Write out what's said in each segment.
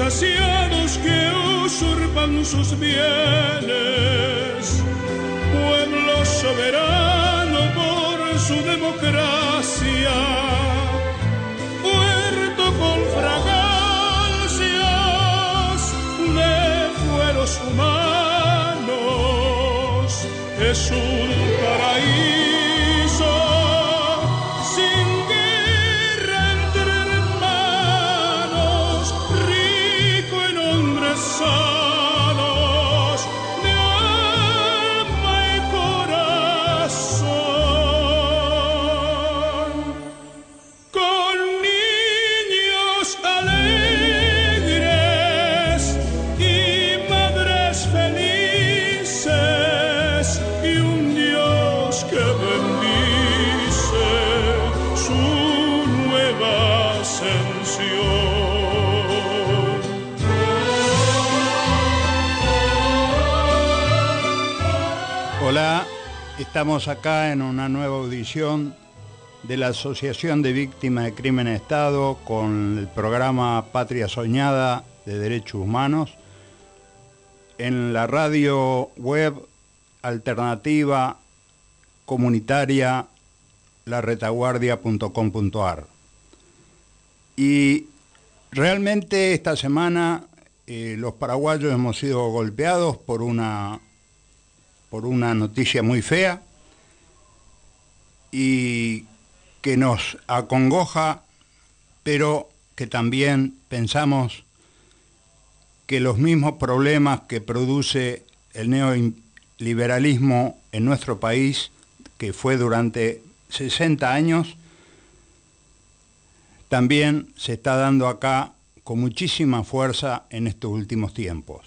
amos insaciados que usurpan sus bienes, pueblo soberano por su democracia, Hola, estamos acá en una nueva audición de la Asociación de Víctimas de Crimen de Estado con el programa Patria Soñada de Derechos Humanos en la radio web alternativa comunitaria laretaguardia.com.ar. Y realmente esta semana eh, los paraguayos hemos sido golpeados por una por una noticia muy fea y que nos acongoja, pero que también pensamos que los mismos problemas que produce el neoliberalismo en nuestro país, que fue durante 60 años, también se está dando acá con muchísima fuerza en estos últimos tiempos.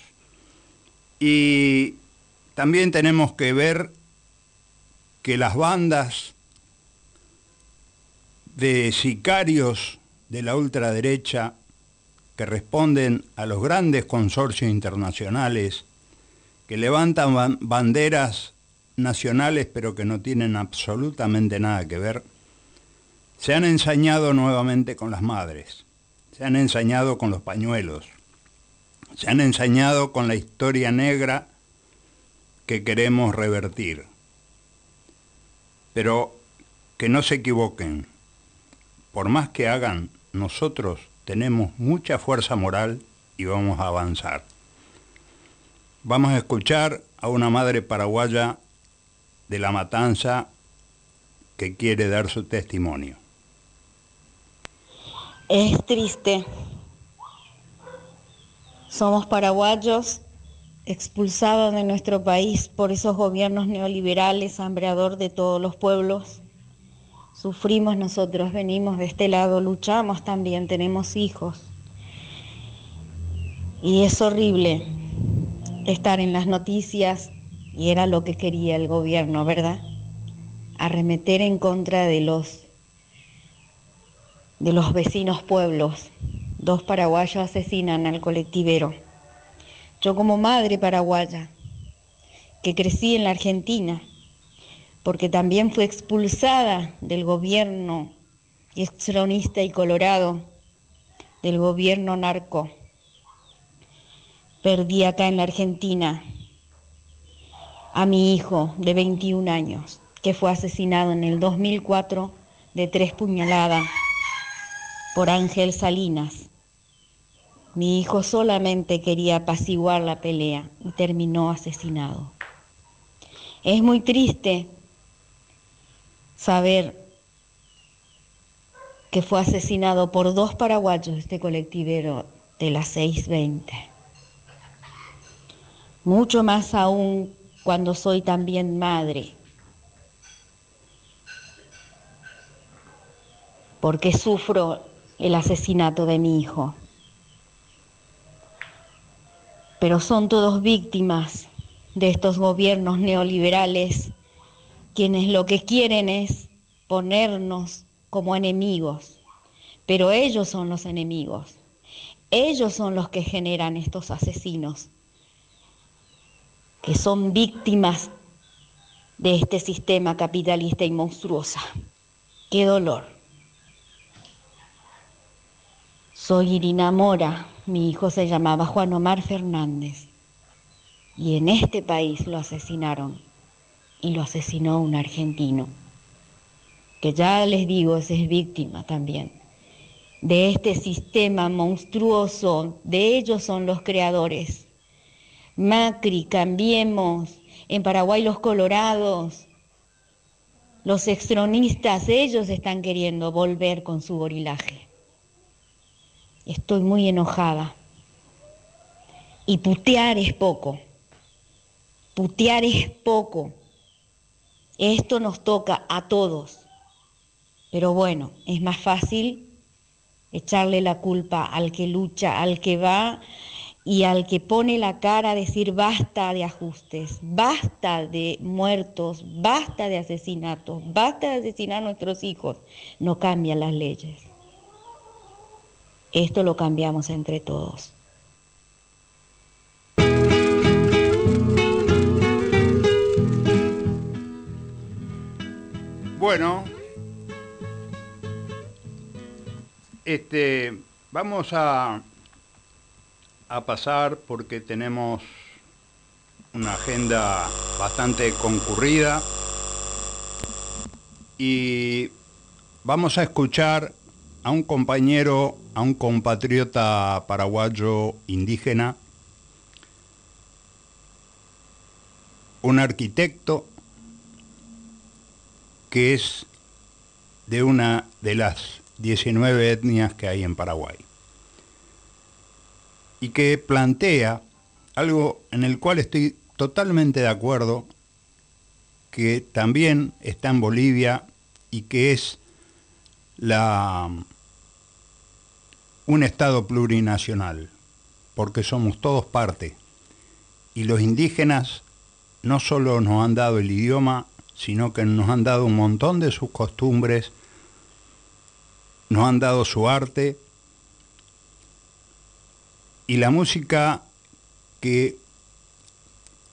Y también tenemos que ver que las bandas de sicarios de la ultraderecha que responden a los grandes consorcios internacionales, que levantan ban- banderas nacionales pero que no tienen absolutamente nada que ver, se han ensañado nuevamente con las madres, se han ensañado con los pañuelos, se han ensañado con la historia negra que queremos revertir. Pero que no se equivoquen, por más que hagan, nosotros tenemos mucha fuerza moral y vamos a avanzar. Vamos a escuchar a una madre paraguaya de la matanza que quiere dar su testimonio. Es triste. Somos paraguayos expulsados de nuestro país por esos gobiernos neoliberales, hambreador de todos los pueblos. Sufrimos nosotros, venimos de este lado, luchamos también, tenemos hijos. Y es horrible estar en las noticias, y era lo que quería el gobierno, ¿verdad? Arremeter en contra de los de los vecinos pueblos. Dos paraguayos asesinan al colectivero. Yo como madre paraguaya, que crecí en la Argentina, porque también fui expulsada del gobierno extronista y colorado, del gobierno narco. Perdí acá en la Argentina a mi hijo de 21 años, que fue asesinado en el 2004 de tres puñaladas por Ángel Salinas. Mi hijo solamente quería apaciguar la pelea y terminó asesinado. Es muy triste saber que fue asesinado por dos paraguayos este colectivero de las 620. Mucho más aún cuando soy también madre. porque sufro el asesinato de mi hijo. Pero son todos víctimas de estos gobiernos neoliberales, quienes lo que quieren es ponernos como enemigos, pero ellos son los enemigos, ellos son los que generan estos asesinos, que son víctimas de este sistema capitalista y monstruosa. Qué dolor. Soy Irina Mora, mi hijo se llamaba Juan Omar Fernández. Y en este país lo asesinaron. Y lo asesinó un argentino, que ya les digo es víctima también. De este sistema monstruoso, de ellos son los creadores. Macri, cambiemos, en Paraguay los colorados, los extronistas, ellos están queriendo volver con su gorilaje. Estoy muy enojada. Y putear es poco. Putear es poco. Esto nos toca a todos. Pero bueno, es más fácil echarle la culpa al que lucha, al que va y al que pone la cara a decir basta de ajustes, basta de muertos, basta de asesinatos, basta de asesinar a nuestros hijos, no cambian las leyes. Esto lo cambiamos entre todos. Bueno, este, vamos a a pasar porque tenemos una agenda bastante concurrida y vamos a escuchar a un compañero, a un compatriota paraguayo indígena, un arquitecto que es de una de las 19 etnias que hay en Paraguay y que plantea algo en el cual estoy totalmente de acuerdo, que también está en Bolivia y que es la, un Estado plurinacional, porque somos todos parte. Y los indígenas no solo nos han dado el idioma, sino que nos han dado un montón de sus costumbres, nos han dado su arte, y la música que,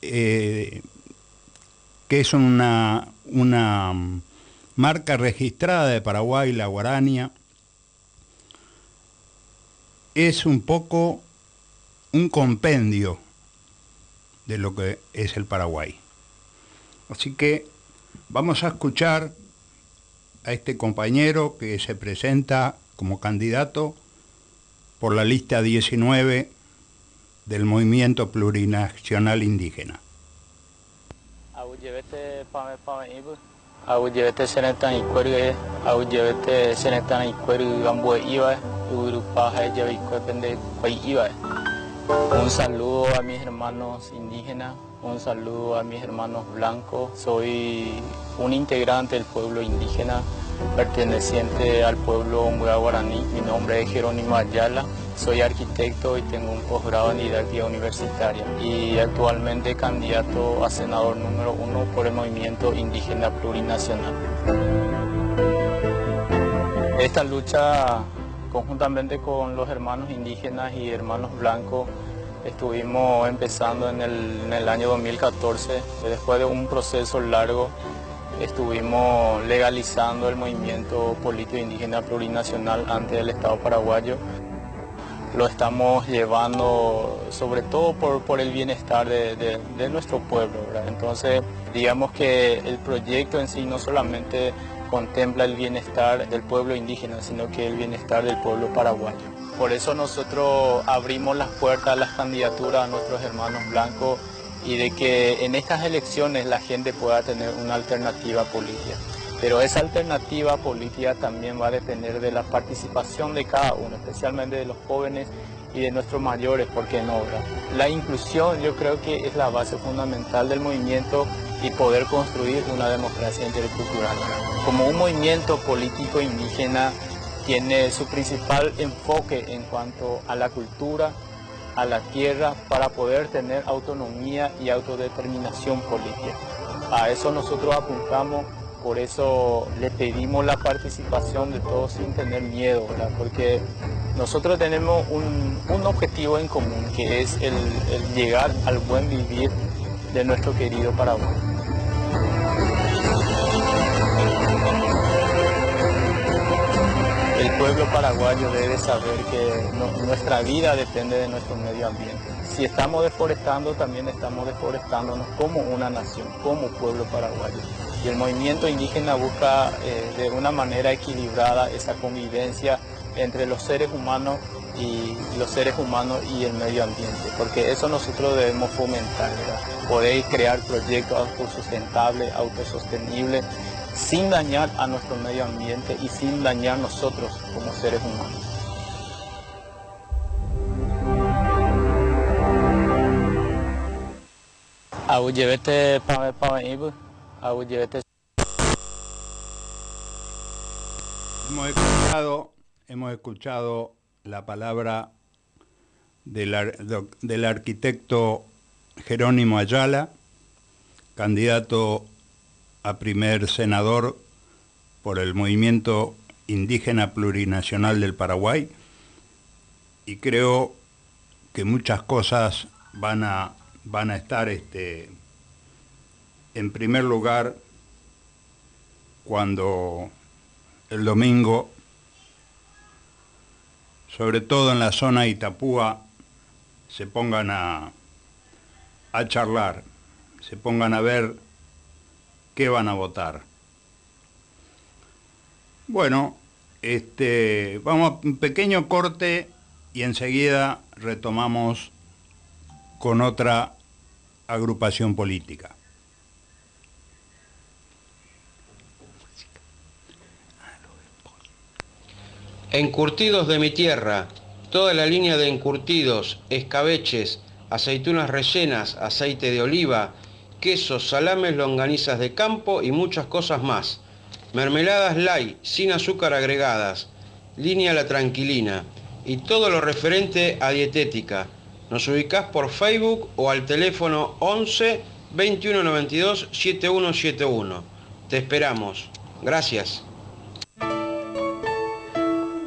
eh, que es una, una marca registrada de Paraguay, la guarania, es un poco un compendio de lo que es el Paraguay. Así que vamos a escuchar a este compañero que se presenta como candidato por la lista 19 del Movimiento Plurinacional Indígena. Un saludo a mis hermanos indígenas, un saludo a mis hermanos blancos. Soy un integrante del pueblo indígena perteneciente al pueblo Mbuya Guaraní. Mi nombre es Jerónimo Ayala, soy arquitecto y tengo un posgrado en didáctica universitaria y actualmente candidato a senador número uno por el movimiento indígena plurinacional. Esta lucha conjuntamente con los hermanos indígenas y hermanos blancos estuvimos empezando en el, año 2014 después de un proceso largo estuvimos legalizando el movimiento político indígena plurinacional ante el Estado paraguayo. Lo estamos llevando sobre todo por, el bienestar de, nuestro pueblo. Entonces, digamos que el proyecto en sí no solamente contempla el bienestar del pueblo indígena, sino que el bienestar del pueblo paraguayo. Por eso nosotros abrimos las puertas a las candidaturas a nuestros hermanos blancos y de que en estas elecciones la gente pueda tener una alternativa política. Pero esa alternativa política también va a depender de la participación de cada uno, especialmente de los jóvenes y de nuestros mayores, porque no? La inclusión yo creo que es la base fundamental del movimiento y poder construir una democracia intercultural. Como un movimiento político indígena tiene su principal enfoque en cuanto a la cultura, a la tierra, para poder tener autonomía y autodeterminación política. A eso nosotros apuntamos, por eso le pedimos la participación de todos sin tener miedo, porque nosotros tenemos un, objetivo en común, que es el llegar al buen vivir de nuestro querido Paraguay. El pueblo paraguayo debe saber que nuestra vida depende de nuestro medio ambiente. Si estamos deforestando, también estamos deforestándonos como una nación, como pueblo paraguayo. Y el movimiento indígena busca eh, de una manera equilibrada esa convivencia entre los seres humanos y los seres humanos y el medio ambiente, porque eso nosotros debemos fomentar, poder crear proyectos autosustentables, autosostenibles, sin dañar a nuestro medio ambiente y sin dañar nosotros como seres humanos. Hemos escuchado, hemos escuchado la palabra del, arquitecto Jerónimo Ayala, candidato a primer senador por el movimiento indígena plurinacional del Paraguay y creo que muchas cosas van a, van a estar este, en primer lugar cuando el domingo, sobre todo en la zona Itapúa, se pongan a, a charlar, se pongan a ver qué van a votar. Bueno, este, vamos a un pequeño corte y enseguida retomamos con otra agrupación política. Encurtidos de mi tierra, toda la línea de encurtidos, escabeches, aceitunas rellenas, aceite de oliva, quesos, salames, longanizas de campo y muchas cosas más. Mermeladas light, sin azúcar agregadas, línea La Tranquilina y todo lo referente a dietética. Nos ubicás por Facebook o al teléfono 11 2192 7171. Te esperamos. Gracias.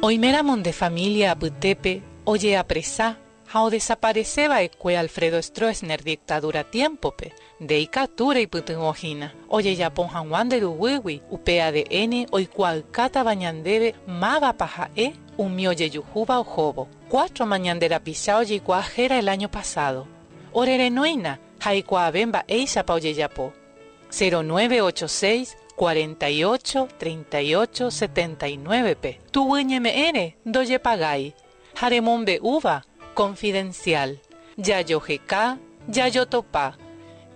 Hoy de familia Butepe, oye apresá, hao desapareceba ecue Alfredo Stroessner dictadura tiempo pe deikatura ipytyvõhína ojejapo hag̃uánte ruguýgui upe ADN oikuaykata vañandéve mávapa ha'e umi ojejuhúva ohóvo cuatroma ñanderapicha ojeikua héra el año pasado. Orerenóina ha eikuaave mba'éichapa ojejapo 0986 48 38 79 pe tuguýñeme'ẽre ndojepagáis ha remombe'úva confidencial. Yayoheka yayotopa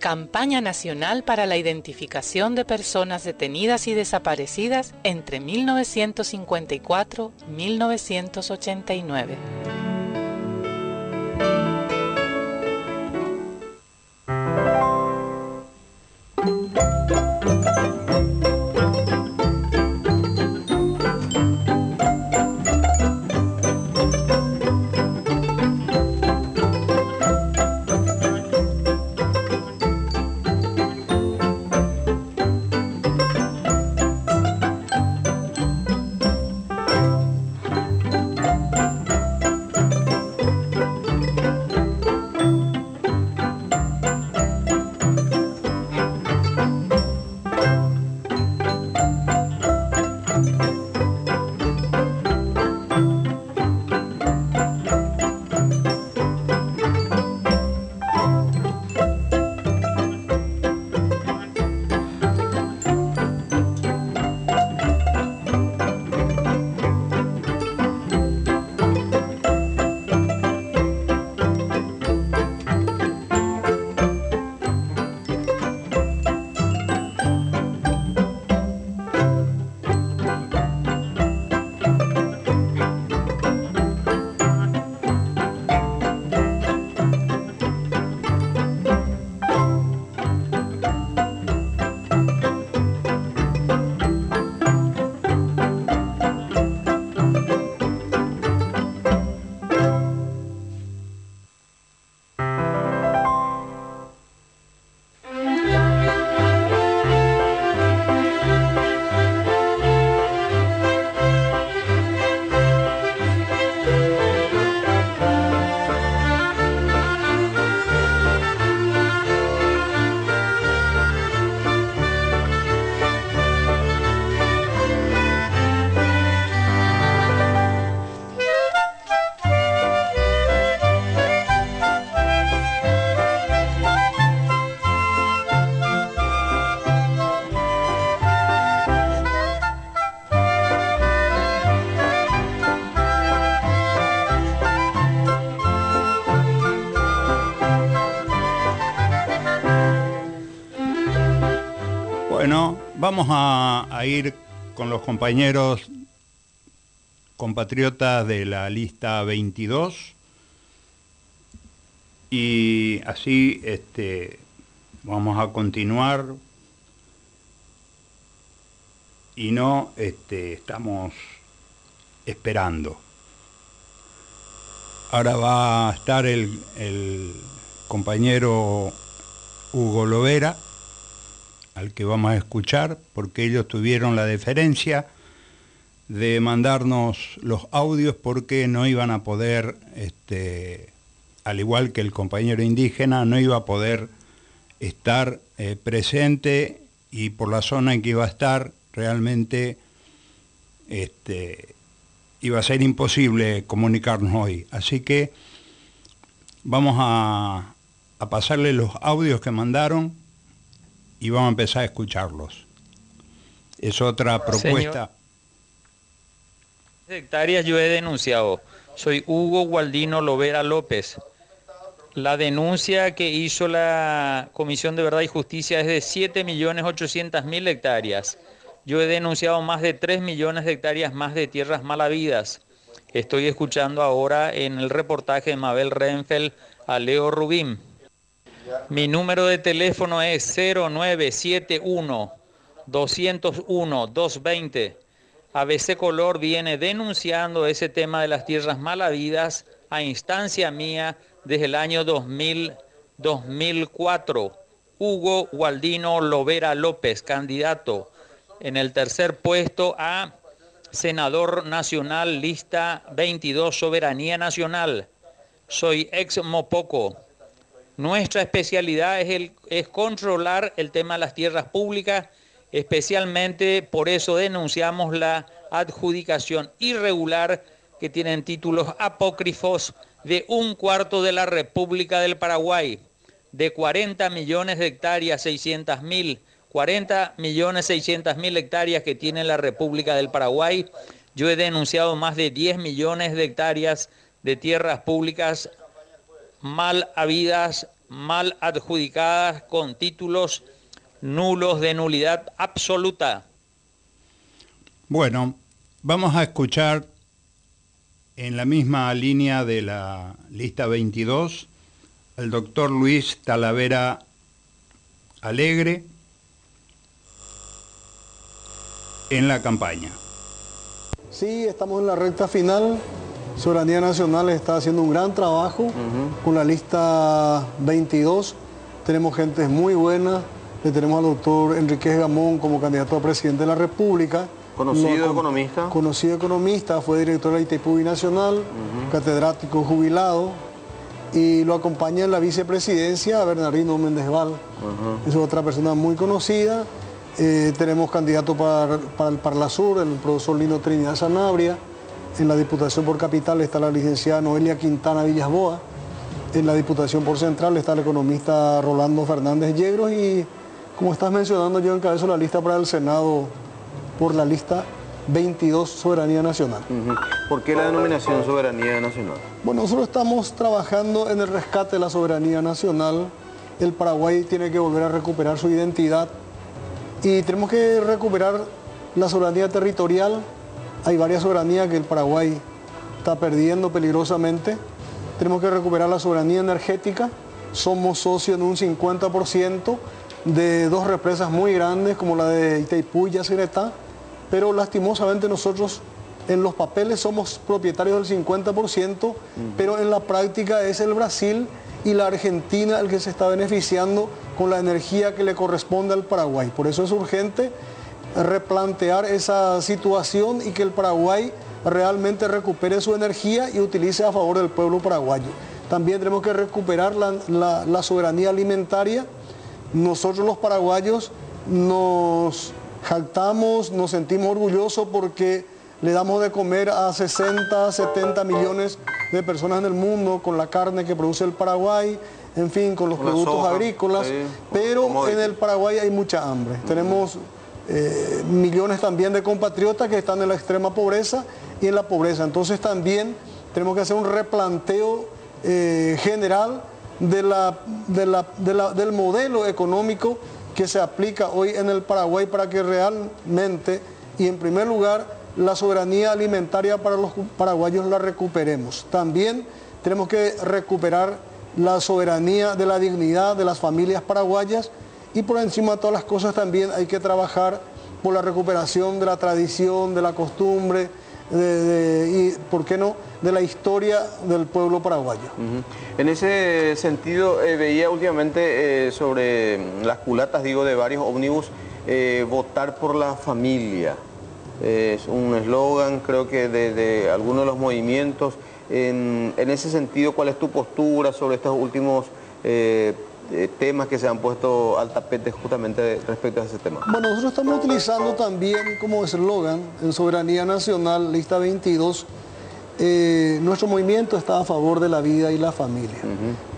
Campaña Nacional para la Identificación de Personas Detenidas y Desaparecidas entre 1954 vamos a, ir con los compañeros compatriotas de la lista 22 y así este, vamos a continuar. Y no este, estamos esperando. Ahora va a estar el, el compañero Hugo Lovera, al que vamos a escuchar, porque ellos tuvieron la deferencia de mandarnos los audios porque no iban a poder, este, al igual que el compañero indígena, no iba a poder estar eh, presente y por la zona en que iba a estar realmente este, iba a ser imposible comunicarnos hoy. Así que vamos a, a pasarle los audios que mandaron y vamos a empezar a escucharlos. Es otra propuesta. Señor hectáreas yo he denunciado. Soy Hugo Gualdino Lovera López. La denuncia que hizo la Comisión de Verdad y Justicia es de 7.800.000 hectáreas. Yo he denunciado más de 3 millones de hectáreas más de tierras malavidas. Estoy escuchando ahora en el reportaje de Mabel Renfeld a Leo Rubín. Mi número de teléfono es 0971 201 220. ABC Color viene denunciando ese tema de las tierras malavidas a instancia mía desde el año 2000, 2004. Hugo Gualdino Lovera López, candidato en el tercer puesto a senador nacional, lista 22, Soberanía Nacional. Soy ex Mopoco. Nuestra especialidad es, controlar el tema de las tierras públicas Especialmente por eso denunciamos la adjudicación irregular que tienen títulos apócrifos de un cuarto de la República del Paraguay, de 40 millones de hectáreas, 600 mil, 40 millones 600 mil hectáreas que tiene la República del Paraguay. Yo he denunciado más de 10 millones de hectáreas de tierras públicas mal habidas, mal adjudicadas con títulos nulos de nulidad absoluta. Bueno, vamos a escuchar en la misma línea de la lista 22 al doctor Luis Talavera Alegre en la campaña. Sí, estamos en la recta final. Soberanía Nacional está haciendo un gran trabajo con la lista 22. Tenemos gente muy buena, le tenemos al doctor Enrique Gamón como candidato a presidente de la República. Conocido economista. Conocido economista, fue director de la ITPU Nacional, catedrático jubilado, y lo acompaña en la vicepresidencia Bernardino Méndez Val. Es otra persona muy conocida. Eh, tenemos candidato para, para el Parla Sur, el profesor Lino Trinidad Sanabria. En la Diputación por Capital está la licenciada Noelia Quintana Villasboa. En la Diputación por Central está el economista Rolando Fernández Yegros y como estás mencionando, yo encabezo la lista para el Senado por la lista 22 Soberanía Nacional. ¿Por qué la denominación Soberanía Nacional? Bueno, nosotros estamos trabajando en el rescate de la soberanía nacional. El Paraguay tiene que volver a recuperar su identidad y tenemos que recuperar la soberanía territorial. Hay varias soberanías que el Paraguay está perdiendo peligrosamente. Tenemos que recuperar la soberanía energética. Somos socios en un 50% de dos represas muy grandes como la de Itaipú y Yacyretá, pero lastimosamente nosotros en los papeles somos propietarios del 50%, pero en la práctica es el Brasil y la Argentina el que se está beneficiando con la energía que le corresponde al Paraguay. Por eso es urgente replantear esa situación y que el Paraguay realmente recupere su energía y utilice a favor del pueblo paraguayo. También tenemos que recuperar la, la soberanía alimentaria nosotros los paraguayos nos jactamos, nos sentimos orgullosos porque le damos de comer a 60, 70 millones de personas en el mundo con la carne que produce el Paraguay, en fin, con los productos agrícolas, pero en el Paraguay hay mucha hambre. Tenemos eh, millones también de compatriotas que están en la extrema pobreza y en la pobreza. Entonces también tenemos que hacer un replanteo eh, general del modelo económico que se aplica hoy en el Paraguay para que realmente y en primer lugar la soberanía alimentaria para los paraguayos la recuperemos. También tenemos que recuperar la soberanía de la dignidad de las familias paraguayas y por encima de todas las cosas también hay que trabajar por la recuperación de la tradición, de la costumbre y, ¿por qué no?, de la historia del pueblo paraguayo. En ese sentido, eh, veía últimamente eh, sobre las culatas, digo, de varios ómnibus, eh, votar por la familia. Es un eslogan, creo que de, algunos de los movimientos. En, ese sentido, ¿cuál es tu postura sobre estos últimos temas que se han puesto al tapete justamente respecto a ese tema? Bueno, nosotros estamos utilizando también como eslogan en Soberanía Nacional, lista 22, eh, nuestro movimiento está a favor de la vida y la familia.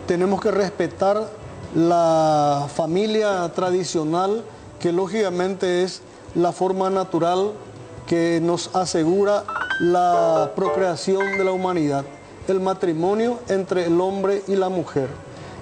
Tenemos que respetar la familia tradicional, que lógicamente es la forma natural que nos asegura la procreación de la humanidad, el matrimonio entre el hombre y la mujer.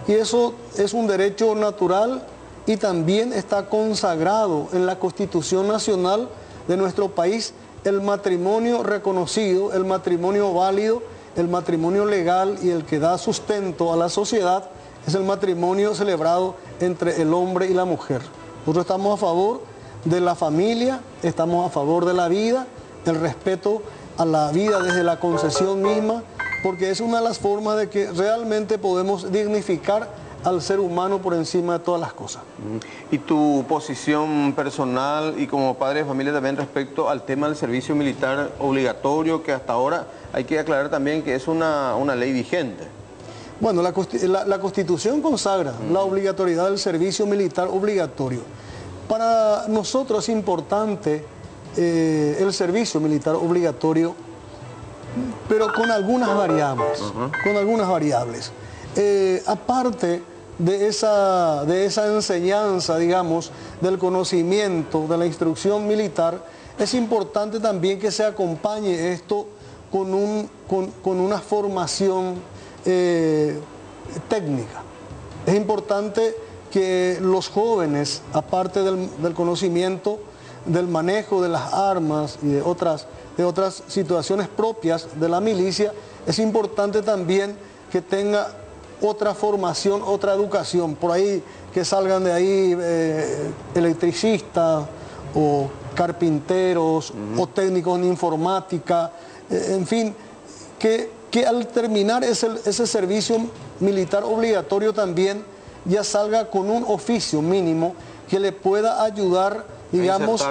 Y eso es un derecho natural y también está consagrado en la Constitución Nacional de nuestro país el matrimonio reconocido, el matrimonio válido, el matrimonio legal y el que da sustento a la sociedad es el matrimonio celebrado entre el hombre y la mujer. Nosotros estamos a favor de la familia, estamos a favor de la vida, el respeto a la vida desde la concesión misma, porque es una de las formas de que realmente podemos dignificar al ser humano por encima de todas las cosas. ¿Y tu posición personal y como padre de familia también respecto al tema del servicio militar obligatorio, que hasta ahora hay que aclarar también que es una, ley vigente? Bueno, la, Constitución consagra la obligatoriedad del servicio militar obligatorio. Para nosotros es importante eh, el servicio militar obligatorio, pero con algunas variables, con algunas variables. Eh, aparte de esa, de esa enseñanza, digamos, del conocimiento, de la instrucción militar, es importante también que se acompañe esto con, un, con, una formación eh, técnica. Es importante que los jóvenes, aparte del, conocimiento del manejo de las armas y de otras, de otras situaciones propias de la milicia, es importante también que tenga otra formación, otra educación. Por ahí que salgan de ahí eh, electricistas o carpinteros o técnicos en informática, eh, en fin, que, que al terminar ese, ese, servicio militar obligatorio también ya salga con un oficio mínimo que le pueda ayudar, digamos,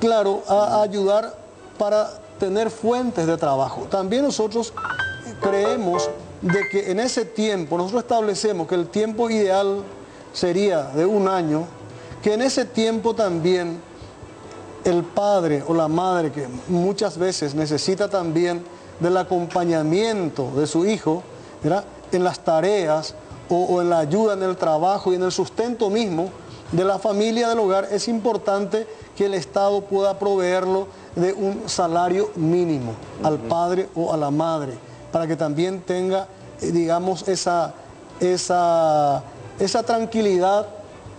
claro, a ayudar para tener fuentes de trabajo. También nosotros creemos de que en ese tiempo, nosotros establecemos que el tiempo ideal sería de un año, que en ese tiempo también el padre o la madre, que muchas veces necesita también del acompañamiento de su hijo, en las tareas o, en la ayuda en el trabajo y en el sustento mismo de la familia del hogar, es importante que el Estado pueda proveerlo de un salario mínimo al padre o a la madre para que también tenga, eh, digamos, esa, esa, esa tranquilidad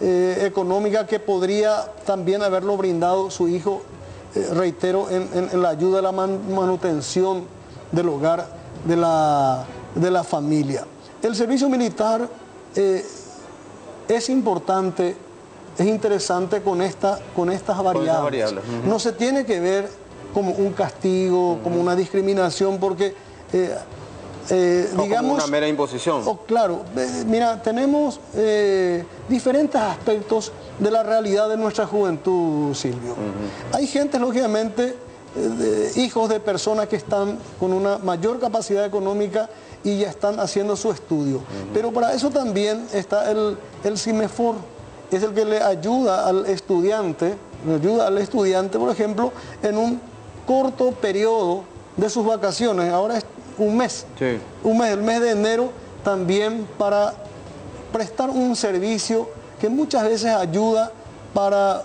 eh, económica que podría también haberlo brindado su hijo, eh, reitero, en, la ayuda a la manutención del hogar de la, de la familia. El servicio militar es importante, es interesante con, esta, con estas variables. No se tiene que ver como un castigo, como una discriminación, porque eh, eh, digamos, una mera imposición. Oh, claro, eh, mira, tenemos diferentes aspectos de la realidad de nuestra juventud, Silvio. Hay gente, lógicamente, hijos de personas que están con una mayor capacidad económica y ya están haciendo su estudio. Pero para eso también está el, el CIMEFOR, es el que le ayuda al estudiante, le ayuda al estudiante, por ejemplo, en un corto periodo de sus vacaciones. Ahora un mes. Un mes, el mes de enero también para prestar un servicio que muchas veces ayuda para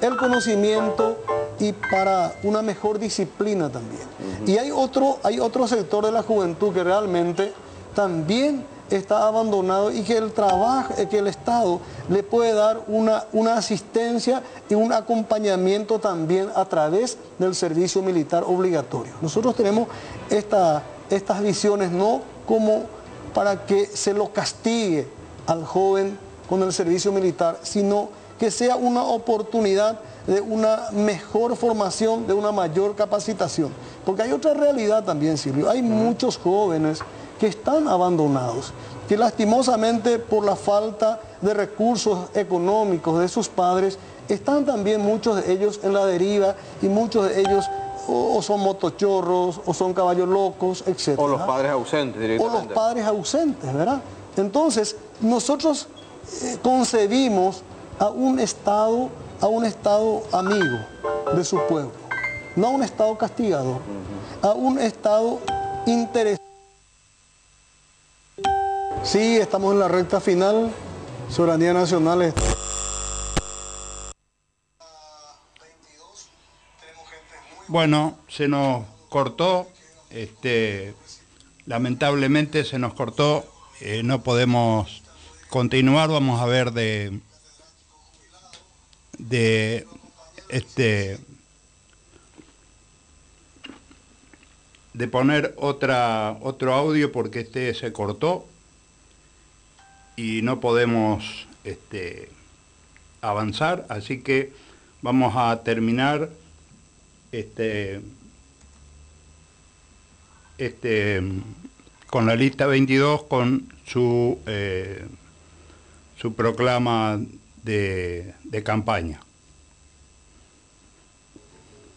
el conocimiento y para una mejor disciplina también. Y hay otro, hay otro sector de la juventud que realmente también está abandonado y que el trabajo, que el Estado le puede dar una, una asistencia y un acompañamiento también a través del servicio militar obligatorio. Nosotros tenemos esta, estas visiones no como para que se lo castigue al joven con el servicio militar, sino que sea una oportunidad de una mejor formación, de una mayor capacitación. Porque hay otra realidad también, Silvio. Hay muchos jóvenes que están abandonados, que lastimosamente por la falta de recursos económicos de sus padres, están también muchos de ellos en la deriva y muchos de ellos o, son motochorros o son caballos locos, etc. O los padres ausentes directamente. O los padres ausentes, ¿verdad? Entonces, nosotros eh, concebimos a un Estado, a un Estado amigo de su pueblo, no a un Estado castigador, a un Estado interesado. Sí, estamos en la recta final. Soberanía Nacional. Bueno, se nos cortó, este, lamentablemente se nos cortó, eh, no podemos continuar, vamos a ver de, de este de poner otra otro audio porque este se cortó y no podemos este, avanzar, así que vamos a terminar este, este, con la lista 22 con su, eh, su proclama de, de campaña.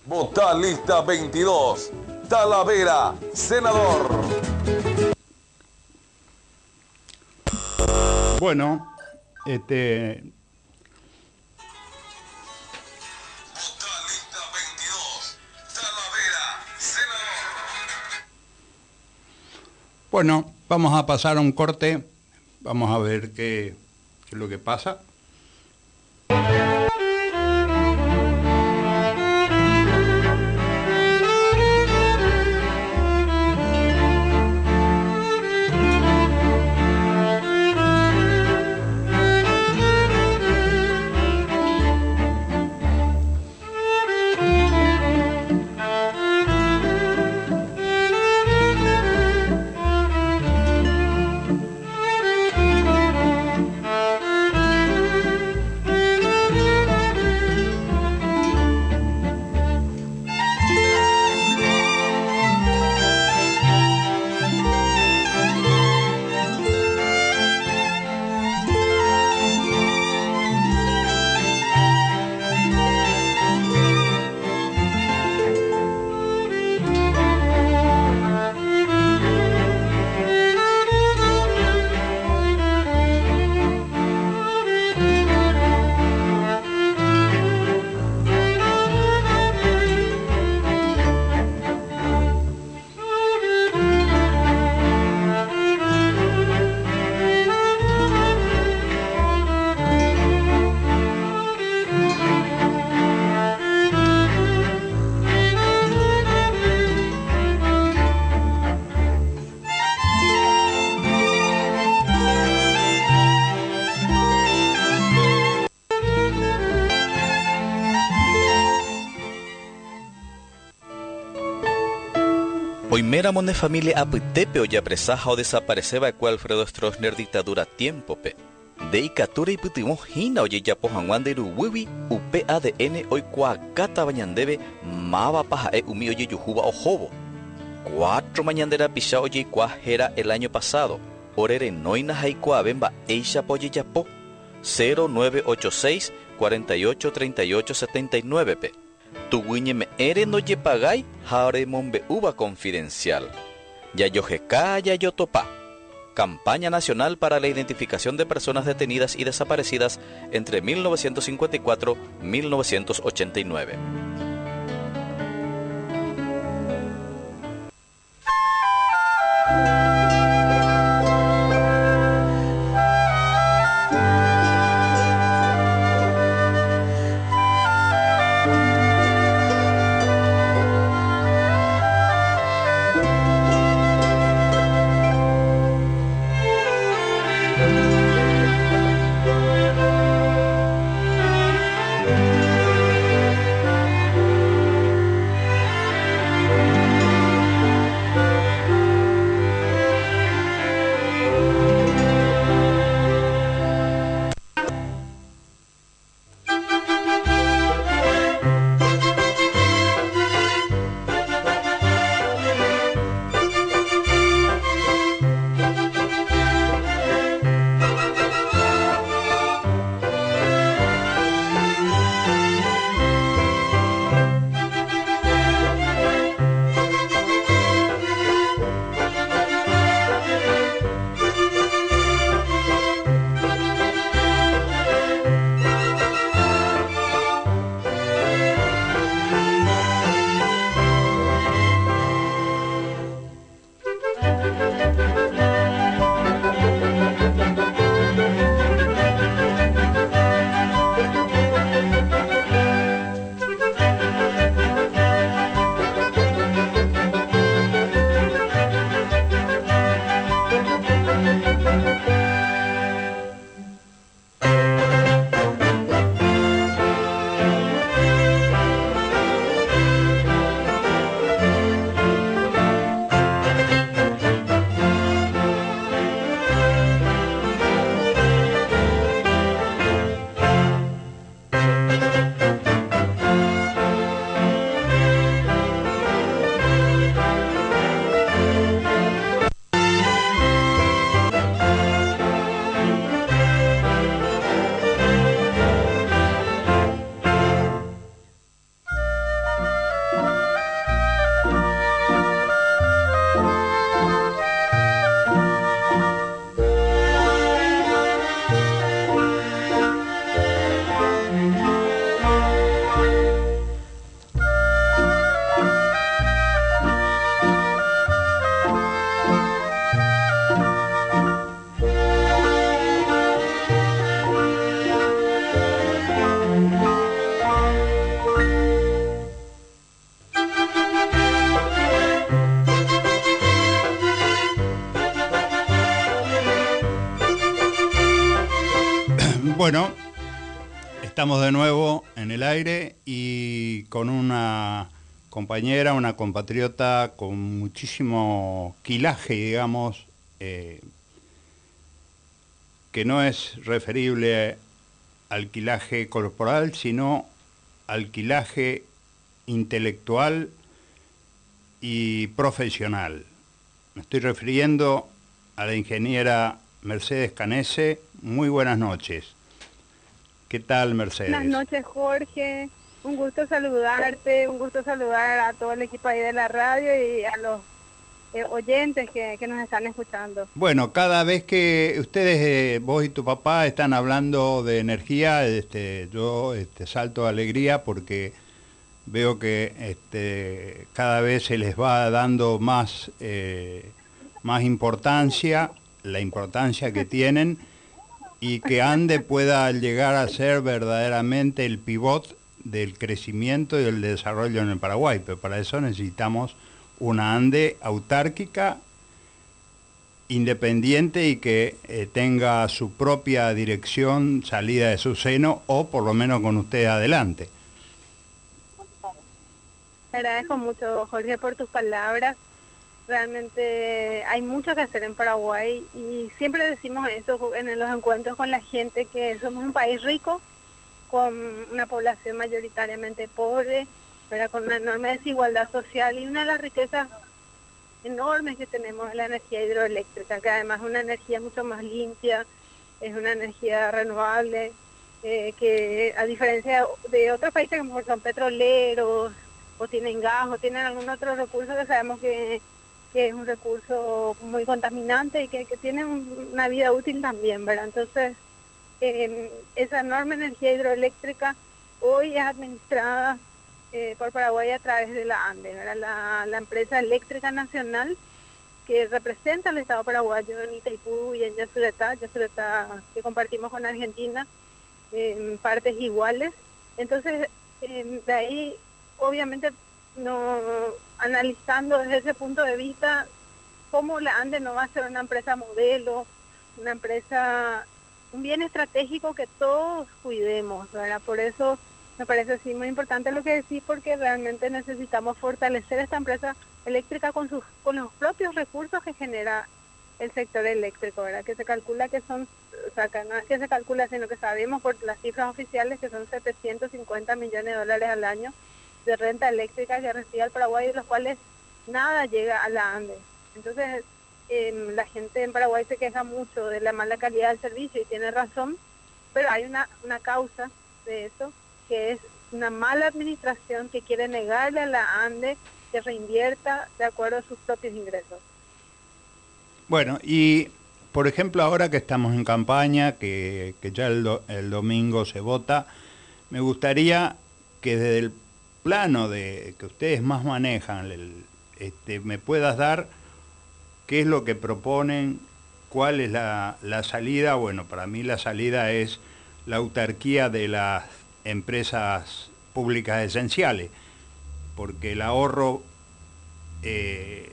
Vota lista 22. Talavera, senador. Bueno, este. Bueno, vamos a pasar a un corte. Vamos a ver qué, qué es lo que pasa. Oimeramon de familia apitepe o yapresaja o desapareceba ecu Alfredo Stroessner dictadura tiempo pe. De ikatura y putimos hina oye yapo hanguan de ruwiwi upe ADN hoy cuacata bañandebe mava paja e umi oye yujuba o jobo. Cuatro mañandera pisha oye cuajera el año pasado. Orere noina haikua bemba eisha poye yapo. 0986 48 38 Tuguiñeme ere no yepagai, haremon uva confidencial. Yayojeca, Yayotopá. Campaña Nacional para la Identificación de Personas Detenidas y Desaparecidas entre 1954-1989. Bueno, estamos de nuevo en el aire y con una compañera, una compatriota con muchísimo quilaje, digamos, eh, que no es referible al quilaje corporal, sino al quilaje intelectual y profesional. Me estoy refiriendo a la ingeniera Mercedes Canese. Muy buenas noches. ¿Qué tal, Mercedes? Buenas noches, Jorge. Un gusto saludarte, un gusto saludar a todo el equipo ahí de la radio y a los eh, oyentes que, nos están escuchando. Bueno, cada vez que ustedes, eh, vos y tu papá, están hablando de energía, este, yo este, salto de alegría porque veo que este, cada vez se les va dando más, eh, más importancia, la importancia que tienen y que ANDE pueda llegar a ser verdaderamente el pivot del crecimiento y del desarrollo en el Paraguay. Pero para eso necesitamos una ANDE autárquica, independiente y que eh, tenga su propia dirección salida de su seno o por lo menos con usted adelante. Agradezco mucho, Jorge, por tus palabras realmente hay mucho que hacer en Paraguay y siempre decimos eso en los encuentros con la gente, que somos un país rico, con una población mayoritariamente pobre, pero con una enorme desigualdad social y una de las riquezas enormes que tenemos es la energía hidroeléctrica, que además es una energía mucho más limpia, es una energía renovable, eh, que a diferencia de otros países como son petroleros o tienen gas o tienen algún otro recurso que sabemos que que es un recurso muy contaminante y que, tiene una vida útil también, ¿verdad? Entonces, em, esa enorme energía hidroeléctrica hoy es administrada eh, por Paraguay a través de la ANDE. La, empresa eléctrica nacional que representa al Estado paraguayo en Itaipú y en Yacyretá, Yacyretá que compartimos con Argentina, en partes iguales. Entonces, em, de ahí, obviamente, no analizando desde ese punto de vista cómo la ANDE no va a ser una empresa modelo, una empresa, un bien estratégico que todos cuidemos, ¿verdad? Por eso me parece así muy importante lo que decís porque realmente necesitamos fortalecer esta empresa eléctrica con sus con los propios recursos que genera el sector eléctrico. Que se calcula que son, o sea, no es que se calcula, sino que sabemos por las cifras oficiales que son 750 millones de dólares al año de renta eléctrica que recibe el Paraguay, de los cuales nada llega a la ANDE. Entonces, em, la gente en Paraguay se queja mucho de la mala calidad del servicio y tiene razón, pero hay una, una causa de eso, que es una mala administración que quiere negarle a la ANDE que reinvierta de acuerdo a sus propios ingresos. Bueno, y por ejemplo, ahora que estamos en campaña, que, que ya el, el domingo se vota, me gustaría que desde el plano de que ustedes más manejan, este, me puedas dar qué es lo que proponen, cuál es la, salida. Bueno, para mí la salida es la autarquía de las empresas públicas esenciales, porque el ahorro, eh,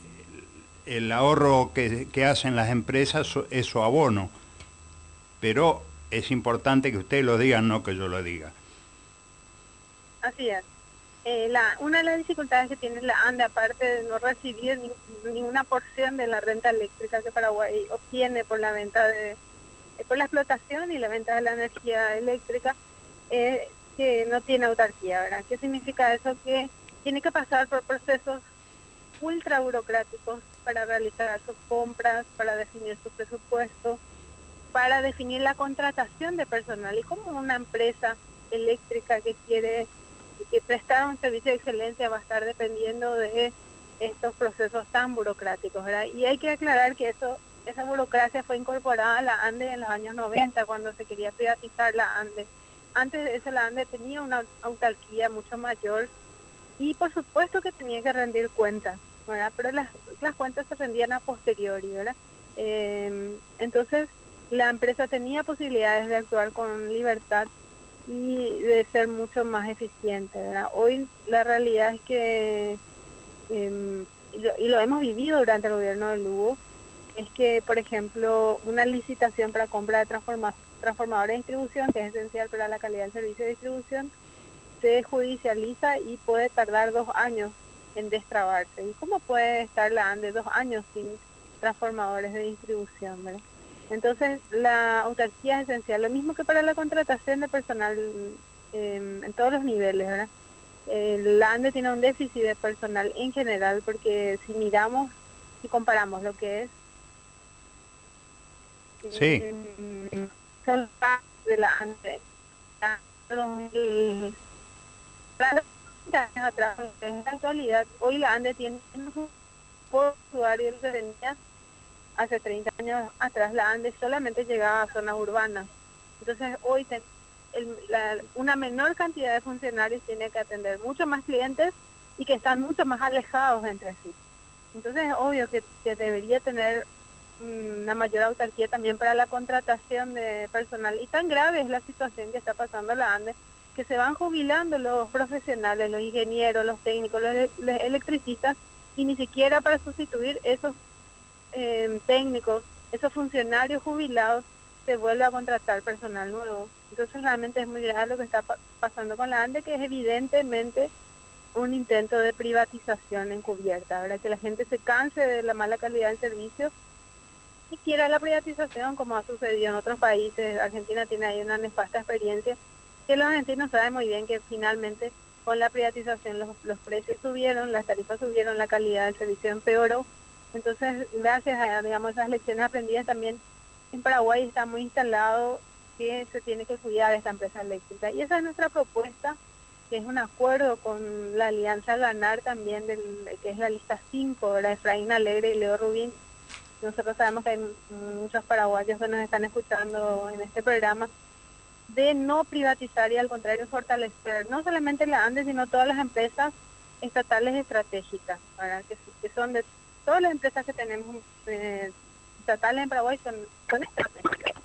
el ahorro que, que, hacen las empresas es su abono, pero es importante que ustedes lo digan, no que yo lo diga. Así es. Eh, una de las dificultades que tiene la ANDE, aparte de no recibir ninguna porción de la renta eléctrica que Paraguay obtiene por la venta de, eh, por la explotación y la venta de la energía eléctrica, es que no tiene autarquía, ¿verdad? ¿Qué significa eso? Que tiene que pasar por procesos ultra burocráticos para realizar sus compras, para definir su presupuesto, para definir la contratación de personal y como una empresa eléctrica que quiere que prestar un servicio de excelencia va a estar dependiendo de estos procesos tan burocráticos, ¿verdad? Y hay que aclarar que eso, esa burocracia fue incorporada a la ANDE en los años 90 cuando se quería privatizar la ANDE. Antes de eso la ANDE tenía una autarquía mucho mayor y por supuesto que tenía que rendir cuentas, ¿verdad? Pero las, las cuentas se rendían a posteriori. Eh, entonces la empresa tenía posibilidades de actuar con libertad y de ser mucho más eficiente. Hoy la realidad es que, em, y, lo, hemos vivido durante el gobierno de Lugo, es que, por ejemplo, una licitación para compra de transformadores de distribución, que es esencial para la calidad del servicio de distribución, se judicializa y puede tardar dos años en destrabarse. ¿Y cómo puede estar la ANDE dos años sin transformadores de distribución? Entonces, la autarquía es esencial, lo mismo que para la contratación de personal em, en todos los niveles. ¿verdad? la ANDE tiene un déficit de personal en general, porque si miramos y comparamos lo que es Sí. Son de la ANDE. atrás, en la actualidad, hoy la ANDE tiene por usuario que tenía hace 30 años atrás, la ANDE solamente llegaba a zonas urbanas. Entonces, hoy una menor cantidad de funcionarios tiene que atender mucho más clientes y que están mucho más alejados entre sí. Entonces, es obvio que, que debería tener una mayor autarquía también para la contratación de personal. Y tan grave es la situación que está pasando la ANDE, que se van jubilando los profesionales, los ingenieros, los técnicos, los, electricistas, y ni siquiera para sustituir esos técnicos, esos funcionarios jubilados, se vuelve a contratar personal nuevo. Entonces realmente es muy grave lo que está pasando con la ANDE, que es evidentemente un intento de privatización encubierta, ¿verdad? que la gente se canse de la mala calidad del servicio y quiera la privatización como ha sucedido en otros países. Argentina tiene ahí una nefasta experiencia que los argentinos saben muy bien que finalmente con la privatización los, los precios subieron, las tarifas subieron, la calidad del servicio empeoró. Entonces, gracias a digamos, esas lecciones aprendidas también en Paraguay está muy instalado que se tiene que cuidar esta empresa eléctrica. Y esa es nuestra propuesta, que es un acuerdo con la Alianza Ganar también, del, que es la lista 5, la Efraín Alegre y Leo Rubín, nosotros sabemos que hay muchos paraguayos que nos están escuchando en este programa, de no privatizar y al contrario fortalecer no solamente la ANDE, sino todas las empresas estatales estratégicas, Que, son de todas las empresas que tenemos eh, estatales en Paraguay son, estratégicas.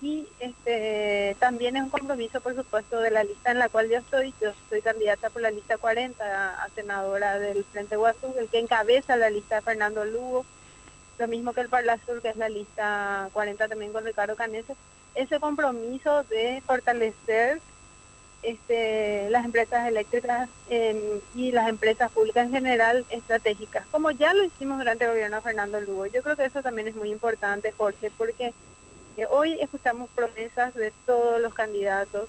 Y este, también es un compromiso, por supuesto, de la lista en la cual yo estoy. Yo soy candidata por la lista 40 a senadora del Frente Guasú, el que encabeza la lista de Fernando Lugo lo mismo que el Parla Sur, que es la lista 40 también con Ricardo Canese, ese compromiso de fortalecer este, las empresas eléctricas em, y las empresas públicas en general estratégicas, como ya lo hicimos durante el gobierno de Fernando Lugo. Yo creo que eso también es muy importante, Jorge, porque eh, hoy escuchamos promesas de todos los candidatos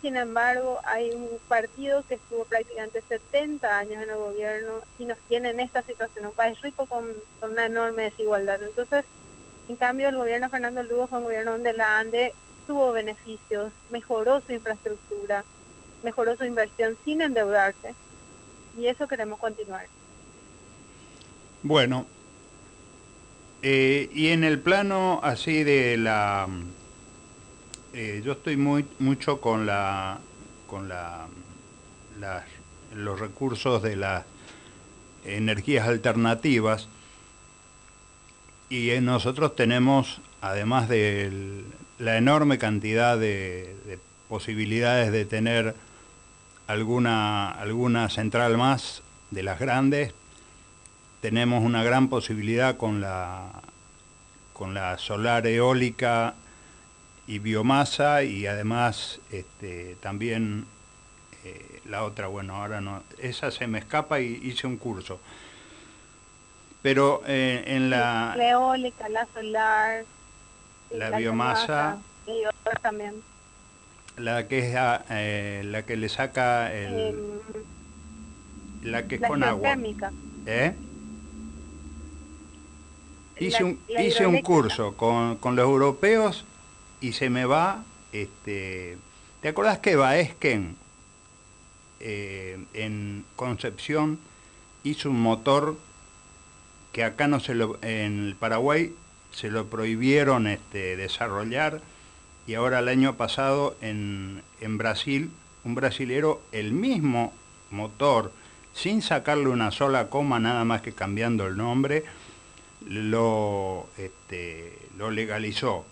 sin embargo hay un partido que estuvo prácticamente 70 años en el gobierno y nos tiene en esta situación, un país rico con, una enorme desigualdad. Entonces, en cambio, el gobierno de Fernando Lugo fue un gobierno donde la ANDE tuvo beneficios, mejoró su infraestructura, mejoró su inversión sin endeudarse y eso queremos continuar. Bueno, eh, y en el plano así de la eh, yo estoy muy mucho con la con la, los recursos de las energías alternativas y nosotros tenemos además de la enorme cantidad de, posibilidades de tener alguna alguna central más de las grandes tenemos una gran posibilidad con la con la solar eólica y biomasa y además este, también eh, la otra, bueno, ahora no, esa se me escapa y hice un curso. Pero eh, en la... La eólica, la solar, la, biomasa, también. La que es ah, eh, la que le saca el... Em, la que es con agua. ¿Eh? Hice un, hice un curso con, con los europeos y se me va, este, ¿te acordás que Baesken eh, en Concepción hizo un motor que acá no se lo, en el Paraguay se lo prohibieron este, desarrollar y ahora el año pasado en, en Brasil, un brasilero, el mismo motor, sin sacarle una sola coma, nada más que cambiando el nombre, lo, este, lo legalizó.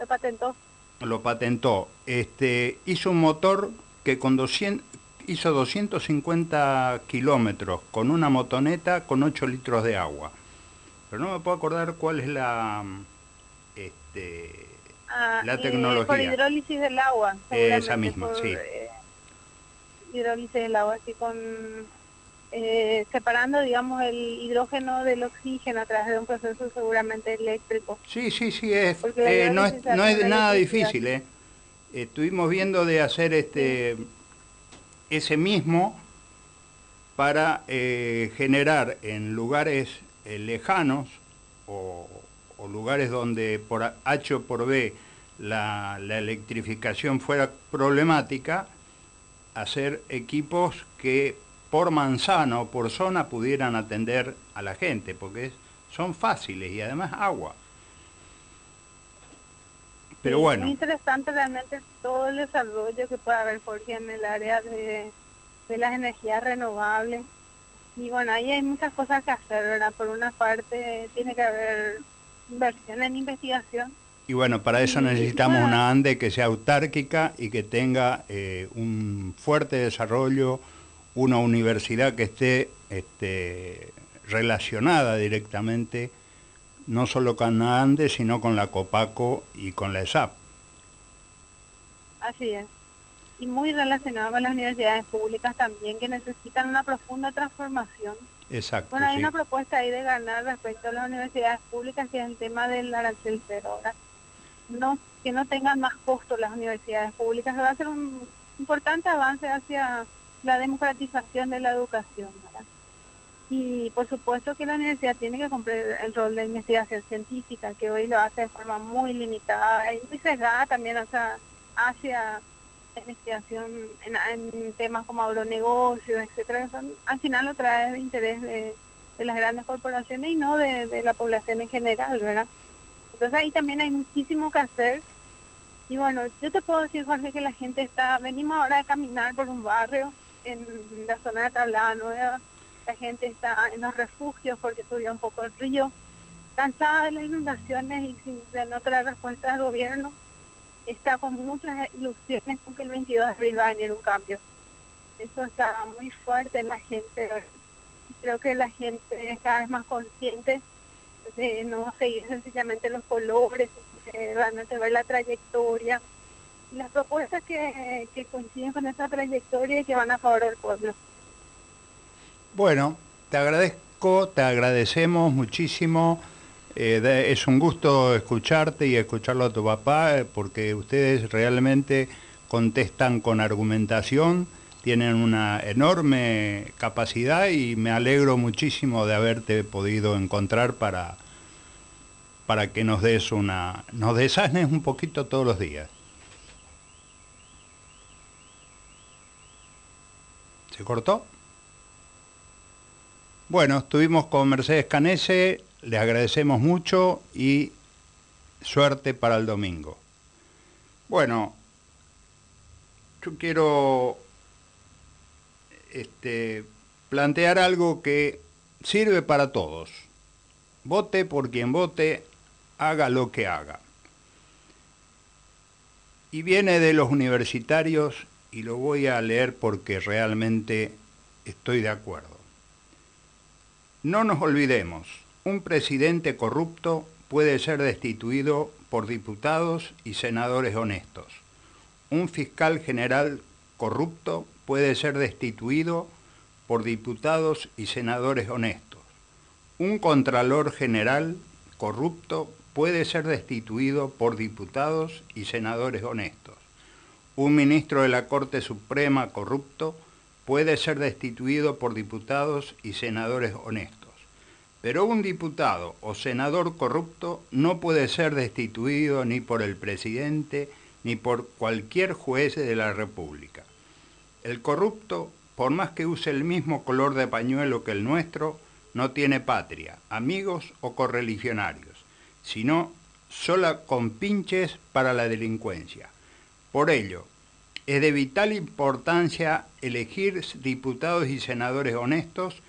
Lo patentó. Lo patentó. Este, hizo un motor que con 200, hizo 250 kilómetros con una motoneta con 8 litros de agua. Pero no me puedo acordar cuál es la, este, Ah, la eh, por tecnología. hidrólisis del agua. Esa misma, por, sí. eh, hidrólisis del agua, así con eh, separando, digamos, el hidrógeno del oxígeno a través de un proceso seguramente eléctrico. Sí, sí, sí, es, eh, no es, no es nada difícil. ¿eh? Estuvimos viendo de hacer este ese mismo para eh, generar en lugares eh, lejanos o, o lugares donde por H o por B la, la electrificación fuera problemática, hacer equipos que por manzana o por zona pudieran atender a la gente, porque es- son fáciles y además agua. Pero Sí, bueno, Muy interesante realmente todo el desarrollo que puede haber, Jorge, en el área de, de las energías renovables. Y bueno, ahí hay muchas cosas que hacer, ¿verdad? Por una parte, tiene que haber inversión en investigación. y bueno, para eso necesitamos bueno. una ANDE que sea autárquica y que tenga eh, un fuerte desarrollo, una universidad que esté este, relacionada directamente, no solo con la ANDE, sino con la COPACO y con la ESAP. Así es. Y muy relacionado con las universidades públicas también, que necesitan una profunda transformación. Exacto. Bueno, hay sí. una propuesta ahí de ganar respecto a las universidades públicas, que es el tema del arancel cero. ¿verdad? No, que no tengan más costo las universidades públicas. Va a ser un importante avance hacia la democratización de la educación. ¿verdad? Y por supuesto que la universidad tiene que cumplir el rol de investigación científica, que hoy lo hace de forma muy limitada y muy sesgada también hacia, hacia investigación en, temas como agronegocios, etcétera, son, al final lo trae de interés de, las grandes corporaciones y no de, la población en general, ¿verdad? Entonces ahí también hay muchísimo que hacer. Y bueno, yo te puedo decir, Jorge, que la gente está, venimos ahora a caminar por un barrio en la zona de Tablada Nueva, la gente está en los refugios porque subió un poco el río, cansada de las inundaciones y sin de no respuesta del gobierno, está con muchas ilusiones con que el 22 de abril va a venir un cambio. Eso está muy fuerte en la gente. Creo que la gente es cada vez más consciente de no seguir sencillamente los colores, de realmente ver la trayectoria las propuestas que, que coinciden con esa trayectoria y que van a favor del pueblo. Bueno, te agradezco, te agradecemos muchísimo. Eh, es un gusto escucharte y escucharlo a tu papá, eh, porque ustedes realmente contestan con argumentación, tienen una enorme capacidad y me alegro muchísimo de haberte podido encontrar para, para que nos des una, nos desasnes un poquito todos los días. ¿Se cortó? Bueno, estuvimos con Mercedes Canese, le agradecemos mucho y suerte para el domingo. Bueno, yo quiero este, plantear algo que sirve para todos. Vote por quien vote, haga lo que haga. Y viene de los universitarios y lo voy a leer porque realmente estoy de acuerdo. No nos olvidemos, un presidente corrupto puede ser destituido por diputados y senadores honestos. Un fiscal general corrupto puede ser destituido por diputados y senadores honestos. Un contralor general corrupto puede ser destituido por diputados y senadores honestos. Un ministro de la Corte Suprema corrupto puede ser destituido por diputados y senadores honestos. Pero un diputado o senador corrupto no puede ser destituido ni por el presidente ni por cualquier juez de la República. El corrupto, por más que use el mismo color de pañuelo que el nuestro, no tiene patria, amigos o correligionarios, sino sola compinches para la delincuencia. Por ello, es de vital importancia elegir diputados y senadores honestos,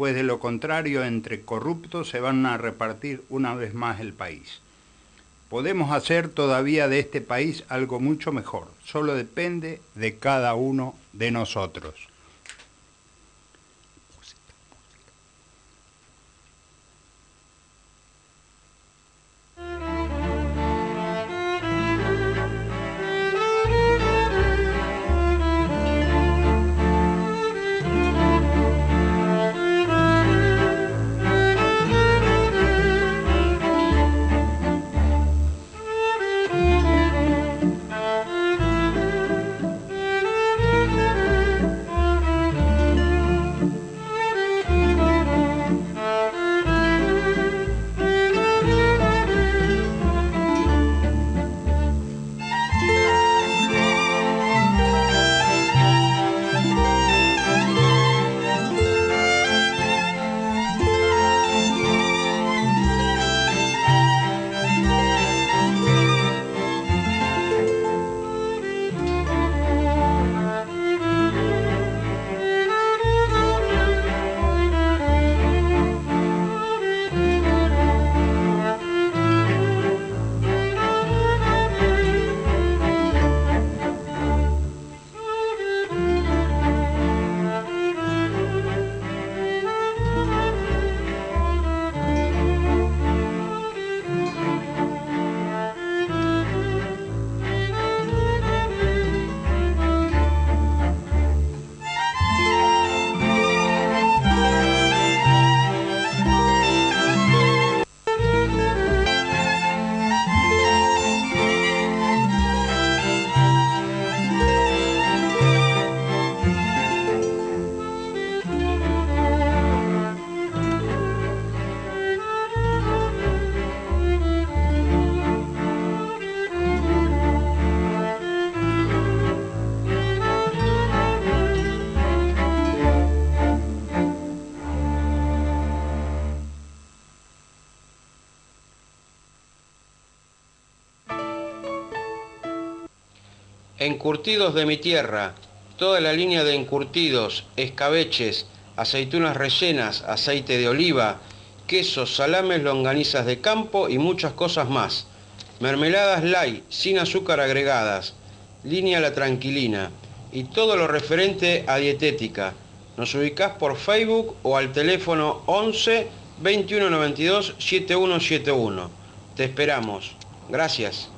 pues de lo contrario entre corruptos se van a repartir una vez más el país. Podemos hacer todavía de este país algo mucho mejor, solo depende de cada uno de nosotros. Encurtidos de mi tierra, toda la línea de encurtidos, escabeches, aceitunas rellenas, aceite de oliva, quesos, salames, longanizas de campo y muchas cosas más. Mermeladas light, sin azúcar agregadas, línea La Tranquilina y todo lo referente a dietética. Nos ubicás por Facebook o al teléfono 11 2192 7171. Te esperamos. Gracias.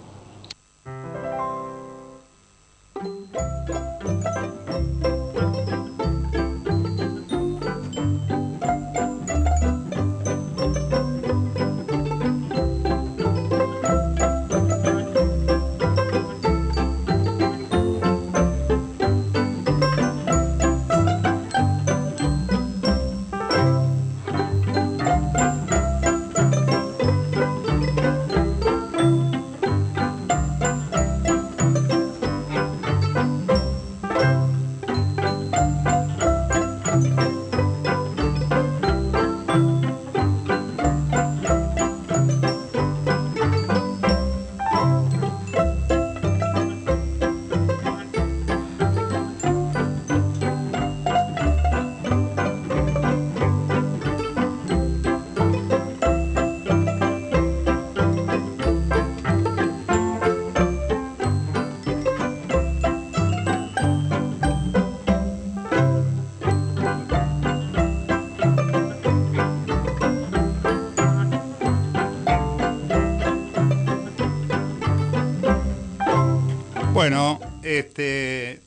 Bueno, este,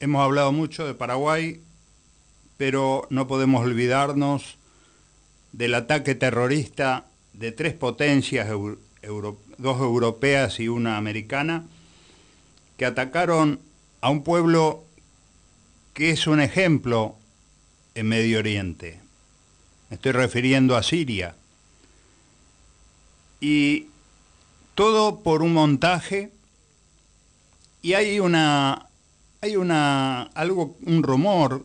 hemos hablado mucho de Paraguay, pero no podemos olvidarnos del ataque terrorista de tres potencias, dos europeas y una americana, que atacaron a un pueblo que es un ejemplo en Medio Oriente. Me estoy refiriendo a Siria. Y todo por un montaje y hay una, hay una, algo, un rumor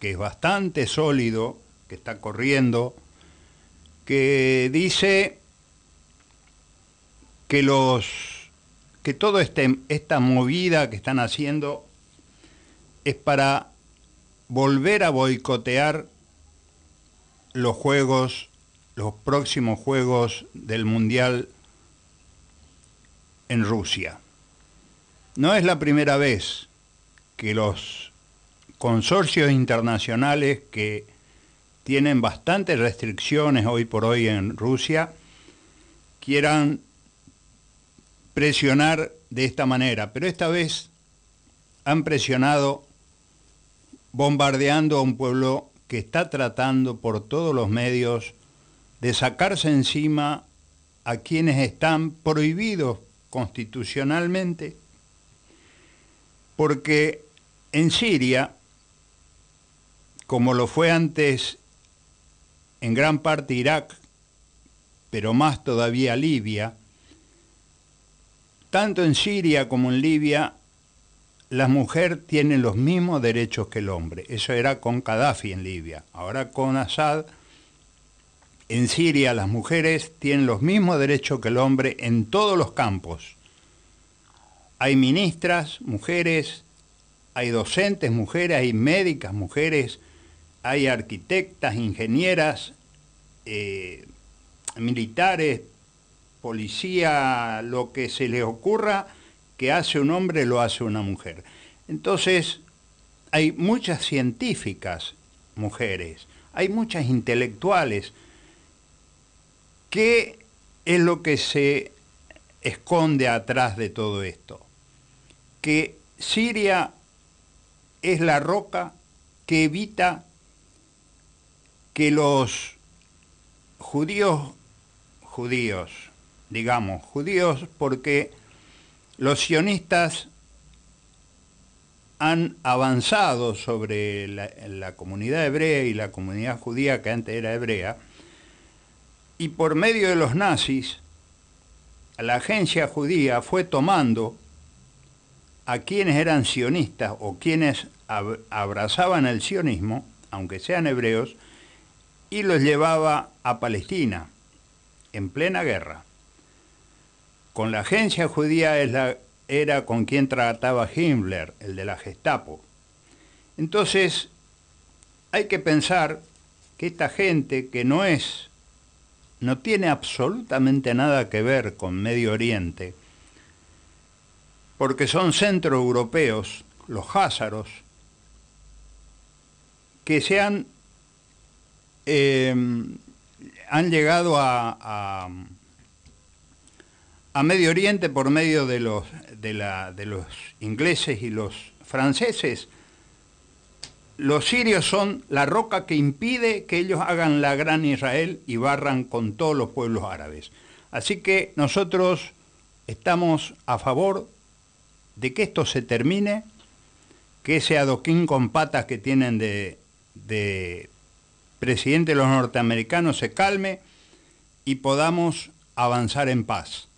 que es bastante sólido, que está corriendo, que dice que los, que toda este, esta movida que están haciendo es para volver a boicotear los juegos, los próximos juegos del Mundial en Rusia. No es la primera vez que los consorcios internacionales que tienen bastantes restricciones hoy por hoy en Rusia quieran presionar de esta manera, pero esta vez han presionado bombardeando a un pueblo que está tratando por todos los medios de sacarse encima a quienes están prohibidos constitucionalmente porque en Siria, como lo fue antes en gran parte Irak, pero más todavía Libia, tanto en Siria como en Libia, la mujer tiene los mismos derechos que el hombre. Eso era con Gaddafi en Libia. Ahora con Assad, en Siria las mujeres tienen los mismos derechos que el hombre en todos los campos hay ministras, mujeres, hay docentes, mujeres, hay médicas, mujeres, hay arquitectas, ingenieras, eh, militares, policía, lo que se les ocurra que hace un hombre lo hace una mujer. Entonces, hay muchas científicas mujeres, hay muchas intelectuales. ¿Qué es lo que se esconde atrás de todo esto? Que Siria es la roca que evita que los judíos, judíos, digamos, judíos porque los sionistas han avanzado sobre la, comunidad hebrea y la comunidad judía que antes era hebrea, y por medio de los nazis, la agencia judía fue tomando a quienes eran sionistas o quienes abrazaban el sionismo, aunque sean hebreos, y los llevaba a Palestina en plena guerra. Con la agencia judía es la era con quien trataba Himmler, el de la Gestapo. Entonces, hay que pensar que esta gente que no es, no tiene absolutamente nada que ver con Medio Oriente, porque son centroeuropeos, los házaros, que se han, eh, han llegado a, a, a, Medio Oriente por medio de los, de, la, de los ingleses y los franceses. Los sirios son la roca que impide que ellos hagan la gran Israel y barran con todos los pueblos árabes. Así que nosotros estamos a favor de que esto se termine, que ese adoquín con patas que tienen de, de presidente de los norteamericanos se calme y podamos avanzar en paz.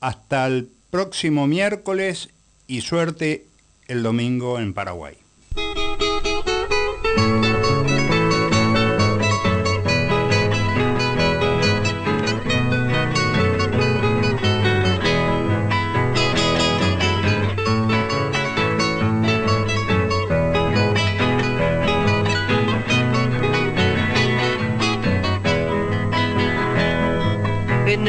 Hasta el próximo miércoles y suerte el domingo en Paraguay.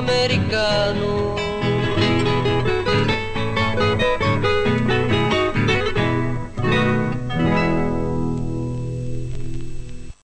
americano.